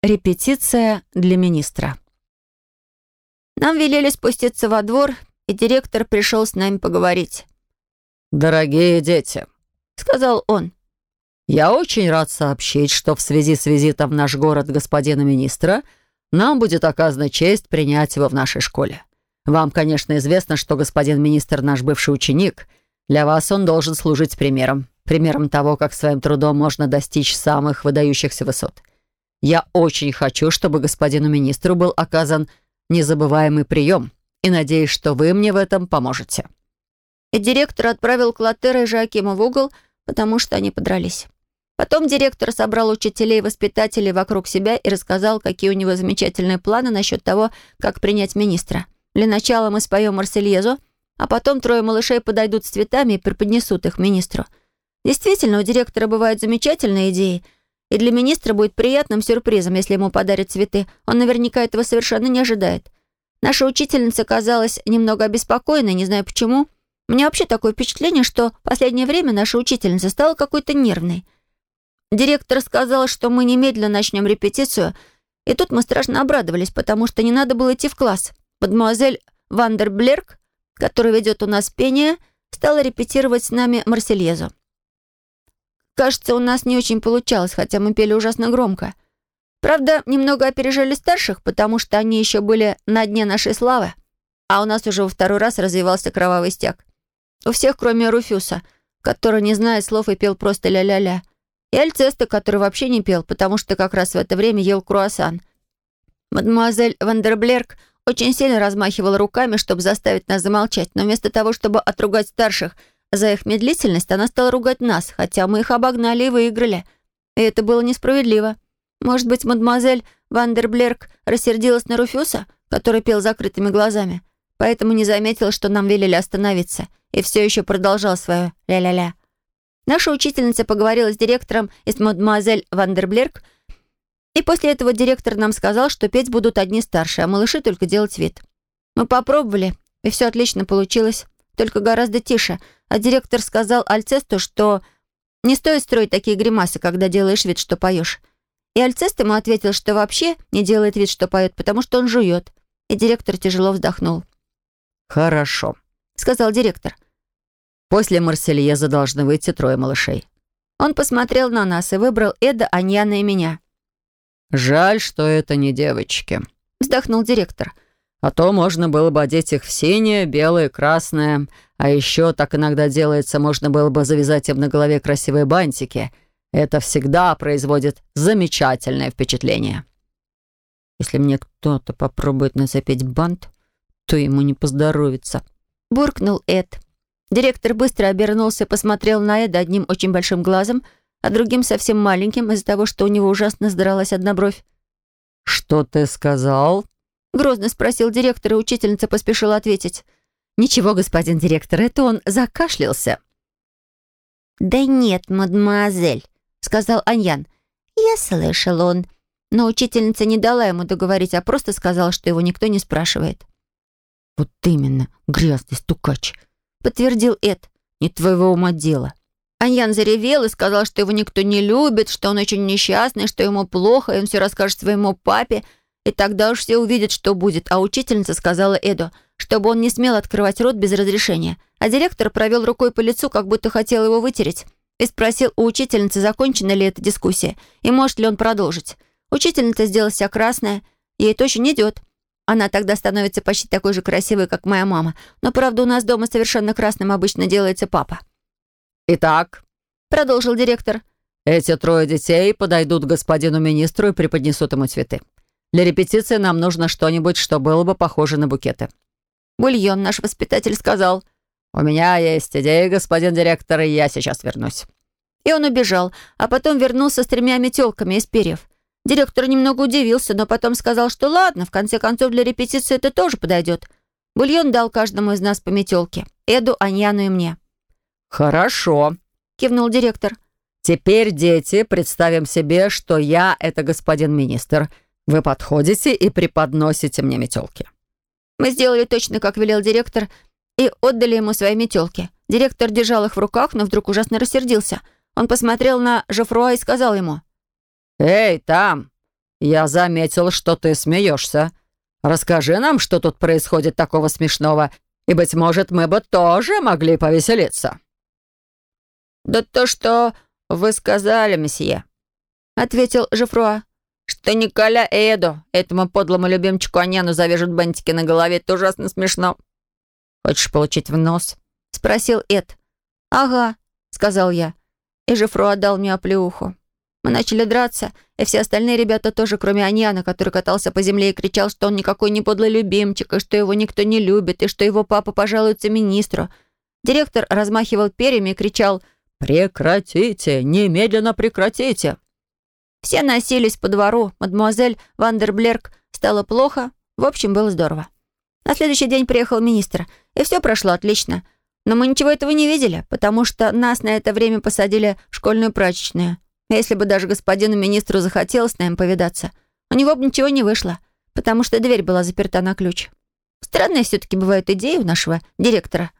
Репетиция для министра. Нам велели спуститься во двор, и директор пришел с нами поговорить. «Дорогие дети», — сказал он, «я очень рад сообщить, что в связи с визитом в наш город господина министра нам будет оказана честь принять его в нашей школе. Вам, конечно, известно, что господин министр наш бывший ученик. Для вас он должен служить примером. Примером того, как своим трудом можно достичь самых выдающихся высот. Я очень хочу, чтобы господину министру был оказан незабываемый прием, и надеюсь, что вы мне в этом поможете». И директор отправил Клотера и Жакима в угол, потому что они подрались. Потом директор собрал учителей и воспитателей вокруг себя и рассказал, какие у него замечательные планы насчет того, как принять министра. Для начала мы споем Марсельезу, а потом трое малышей подойдут с цветами и преподнесут их министру. Действительно, у директора бывают замечательные идеи — и для министра будет приятным сюрпризом, если ему подарят цветы. Он наверняка этого совершенно не ожидает. Наша учительница казалась немного обеспокоенной, не знаю почему. У меня вообще такое впечатление, что в последнее время наша учительница стала какой-то нервной. Директор сказал, что мы немедленно начнем репетицию, и тут мы страшно обрадовались, потому что не надо было идти в класс. Мадемуазель Вандерблерк, которая ведет у нас пение, стала репетировать с нами Марсельезу. Кажется, у нас не очень получалось, хотя мы пели ужасно громко. Правда, немного опережали старших, потому что они еще были на дне нашей славы, а у нас уже во второй раз развивался кровавый стяг. У всех, кроме Руфюса, который не знает слов и пел просто ля-ля-ля. И Альцеста, который вообще не пел, потому что как раз в это время ел круассан. Мадемуазель Вандерблерк очень сильно размахивала руками, чтобы заставить нас замолчать, но вместо того, чтобы отругать старших – за их медлительность она стала ругать нас, хотя мы их обогнали и выиграли. И это было несправедливо. Может быть, мадемуазель Вандерблерк рассердилась на Руфюса, который пел закрытыми глазами, поэтому не заметила, что нам велели остановиться, и все еще продолжал свое ля-ля-ля. Наша учительница поговорила с директором и с мадемуазель Вандерблерк, и после этого директор нам сказал, что петь будут одни старшие, а малыши только делать вид. Мы попробовали, и все отлично получилось только гораздо тише, а директор сказал Альцесту, что не стоит строить такие гримасы, когда делаешь вид, что поешь. И Альцест ему ответил, что вообще не делает вид, что поет, потому что он жует. И директор тяжело вздохнул. «Хорошо», — сказал директор. «После Марсельеза должны выйти трое малышей». Он посмотрел на нас и выбрал Эда, Аньяна и меня. «Жаль, что это не девочки», — вздохнул директор. «Директор». А то можно было бы одеть их в синее, белое, красное. А еще так иногда делается, можно было бы завязать им на голове красивые бантики. Это всегда производит замечательное впечатление. Если мне кто-то попробует нацепить бант, то ему не поздоровится. Буркнул Эд. Директор быстро обернулся посмотрел на Эда одним очень большим глазом, а другим совсем маленьким из-за того, что у него ужасно сдралась одна бровь. «Что ты сказал?» Грозно спросил директор, и учительница поспешила ответить. «Ничего, господин директор, это он закашлялся». «Да нет, мадемуазель», — сказал Аньян. «Я слышал он». Но учительница не дала ему договорить, а просто сказала, что его никто не спрашивает. «Вот именно, грязный стукач», — подтвердил Эд. «Не твоего ума дело». Аньян заревел и сказал, что его никто не любит, что он очень несчастный, что ему плохо, и он все расскажет своему папе, и тогда уж все увидят, что будет. А учительница сказала Эду, чтобы он не смел открывать рот без разрешения. А директор провел рукой по лицу, как будто хотел его вытереть. И спросил у учительницы, закончена ли эта дискуссия, и может ли он продолжить. Учительница сделала вся красная. Ей это очень идет. Она тогда становится почти такой же красивой, как моя мама. Но, правда, у нас дома совершенно красным обычно делается папа. «Итак», — продолжил директор, «эти трое детей подойдут к господину министру и преподнесут ему цветы. Для репетиции нам нужно что-нибудь, что было бы похоже на букеты». Бульон, наш воспитатель, сказал. «У меня есть идея, господин директор, и я сейчас вернусь». И он убежал, а потом вернулся с тремя метелками из перьев. Директор немного удивился, но потом сказал, что ладно, в конце концов для репетиции это тоже подойдет. Бульон дал каждому из нас по метелке. Эду, Аньяну и мне. «Хорошо», — кивнул директор. «Теперь, дети, представим себе, что я — это господин министр, вы подходите и преподносите мне метелки». Мы сделали точно, как велел директор, и отдали ему свои метелки. Директор держал их в руках, но вдруг ужасно рассердился. Он посмотрел на Жофруа и сказал ему. «Эй, там! я заметил, что ты смеешься. Расскажи нам, что тут происходит такого смешного, и, быть может, мы бы тоже могли повеселиться». «Да то, что вы сказали, месье», — ответил Жефруа, «что Николя и Эду, этому подлому любимчику Аняну, завяжут бантики на голове, это ужасно смешно». «Хочешь получить в нос?» — спросил Эд. «Ага», — сказал я. И Жефруа дал мне оплеуху. Мы начали драться, и все остальные ребята тоже, кроме Аньяна, который катался по земле и кричал, что он никакой не подлый любимчик, и что его никто не любит, и что его папа пожалуется министру. Директор размахивал перьями и кричал «Прекратите! Немедленно прекратите!» Все носились по двору. Мадемуазель Вандерблерк стало плохо. В общем, было здорово. На следующий день приехал министр, и все прошло отлично. Но мы ничего этого не видели, потому что нас на это время посадили в школьную прачечную. Если бы даже господину министру захотелось с нами повидаться, у него бы ничего не вышло, потому что дверь была заперта на ключ. Странные все-таки бывают идеи у нашего директора.